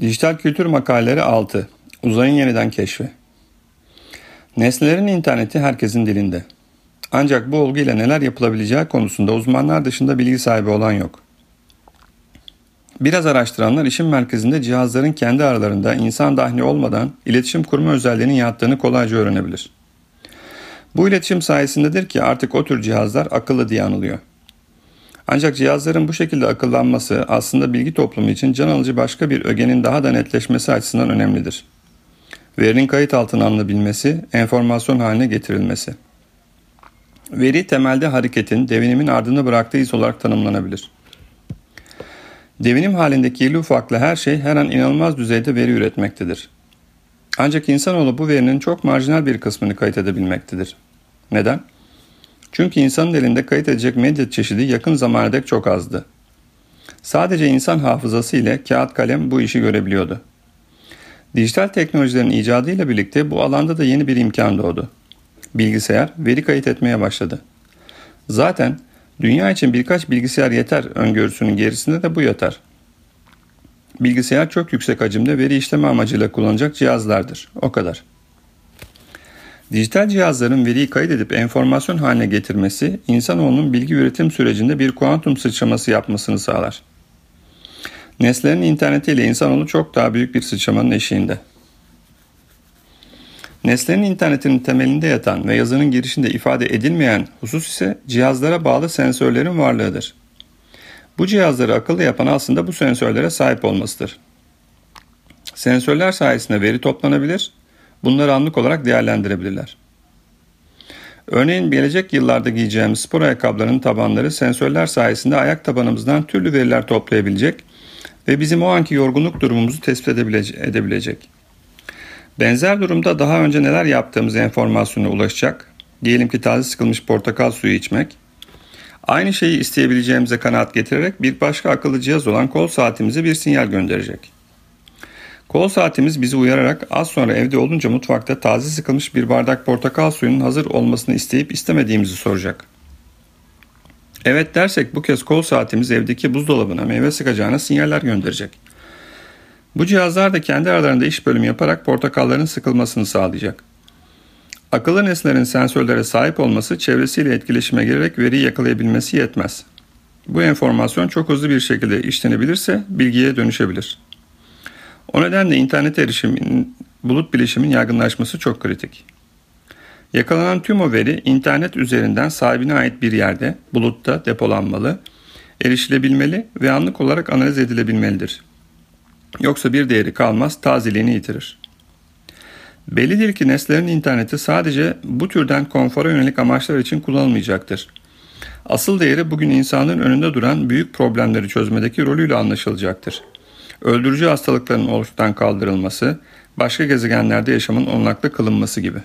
Dijital Kültür Makaleleri 6 Uzayın Yeniden Keşfi Nesnelerin interneti herkesin dilinde. Ancak bu olguyla neler yapılabileceği konusunda uzmanlar dışında bilgi sahibi olan yok. Biraz araştıranlar işin merkezinde cihazların kendi aralarında insan dahli olmadan iletişim kurma özelliğinin yattığını kolayca öğrenebilir. Bu iletişim sayesindedir ki artık o tür cihazlar akıllı diye anılıyor. Ancak cihazların bu şekilde akıllanması aslında bilgi toplumu için can alıcı başka bir ögenin daha da netleşmesi açısından önemlidir. Verinin kayıt altına alınabilmesi, enformasyon haline getirilmesi. Veri temelde hareketin, devinimin ardını bıraktığı iz olarak tanımlanabilir. Devinim halindeki irli ufaklı her şey her an inanılmaz düzeyde veri üretmektedir. Ancak insanoğlu bu verinin çok marjinal bir kısmını kayıt edebilmektedir. Neden? Çünkü insanın elinde kayıt edecek medya çeşidi yakın zamana çok azdı. Sadece insan hafızası ile kağıt kalem bu işi görebiliyordu. Dijital teknolojilerin icadıyla birlikte bu alanda da yeni bir imkan doğdu. Bilgisayar veri kayıt etmeye başladı. Zaten dünya için birkaç bilgisayar yeter öngörüsünün gerisinde de bu yatar. Bilgisayar çok yüksek hacimde veri işleme amacıyla kullanacak cihazlardır. O kadar. Dijital cihazların veriyi kaydedip enformasyon haline getirmesi, insanoğlunun bilgi üretim sürecinde bir kuantum sıçraması yapmasını sağlar. Nesnelerin internetiyle insanoğlu çok daha büyük bir sıçramanın eşiğinde. Nesnenin internetinin temelinde yatan ve yazının girişinde ifade edilmeyen husus ise cihazlara bağlı sensörlerin varlığıdır. Bu cihazları akıllı yapan aslında bu sensörlere sahip olmasıdır. Sensörler sayesinde veri toplanabilir Bunları anlık olarak değerlendirebilirler. Örneğin gelecek yıllarda giyeceğimiz spor ayakkabılarının tabanları sensörler sayesinde ayak tabanımızdan türlü veriler toplayabilecek ve bizim o anki yorgunluk durumumuzu tespit edebilecek. Benzer durumda daha önce neler yaptığımız enformasyona ulaşacak. Diyelim ki taze sıkılmış portakal suyu içmek. Aynı şeyi isteyebileceğimize kanaat getirerek bir başka akıllı cihaz olan kol saatimize bir sinyal gönderecek. Kol saatimiz bizi uyararak az sonra evde olunca mutfakta taze sıkılmış bir bardak portakal suyunun hazır olmasını isteyip istemediğimizi soracak. Evet dersek bu kez kol saatimiz evdeki buzdolabına meyve sıkacağına sinyaller gönderecek. Bu cihazlar da kendi aralarında iş bölümü yaparak portakalların sıkılmasını sağlayacak. Akıllı nesnelerin sensörlere sahip olması çevresiyle etkileşime girerek veriyi yakalayabilmesi yetmez. Bu enformasyon çok hızlı bir şekilde işlenebilirse bilgiye dönüşebilir. O nedenle internet erişimin, bulut bilişimin yaygınlaşması çok kritik. Yakalanan tüm o veri internet üzerinden sahibine ait bir yerde, bulutta depolanmalı, erişilebilmeli ve anlık olarak analiz edilebilmelidir. Yoksa bir değeri kalmaz, tazeliğini yitirir. Bellidir ki nesnelerin interneti sadece bu türden konfora yönelik amaçlar için kullanılmayacaktır. Asıl değeri bugün insanlığın önünde duran büyük problemleri çözmedeki rolüyle anlaşılacaktır öldürücü hastalıkların ortadan kaldırılması, başka gezegenlerde yaşamın onlaklı kılınması gibi.